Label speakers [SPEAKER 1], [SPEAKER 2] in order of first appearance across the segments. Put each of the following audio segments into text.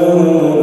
[SPEAKER 1] تَعْمَلُونَ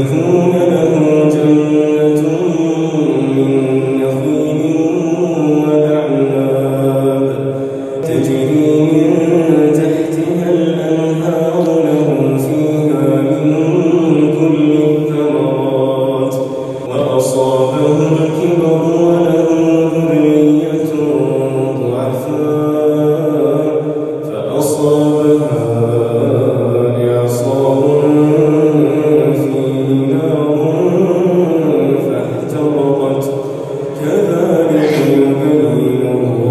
[SPEAKER 1] تتخذون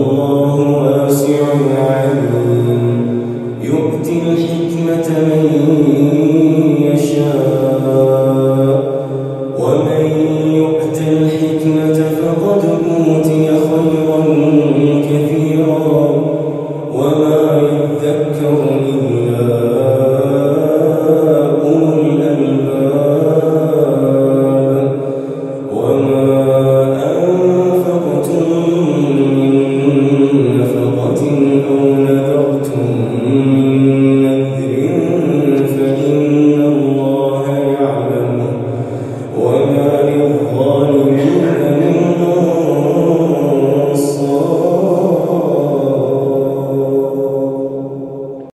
[SPEAKER 1] الله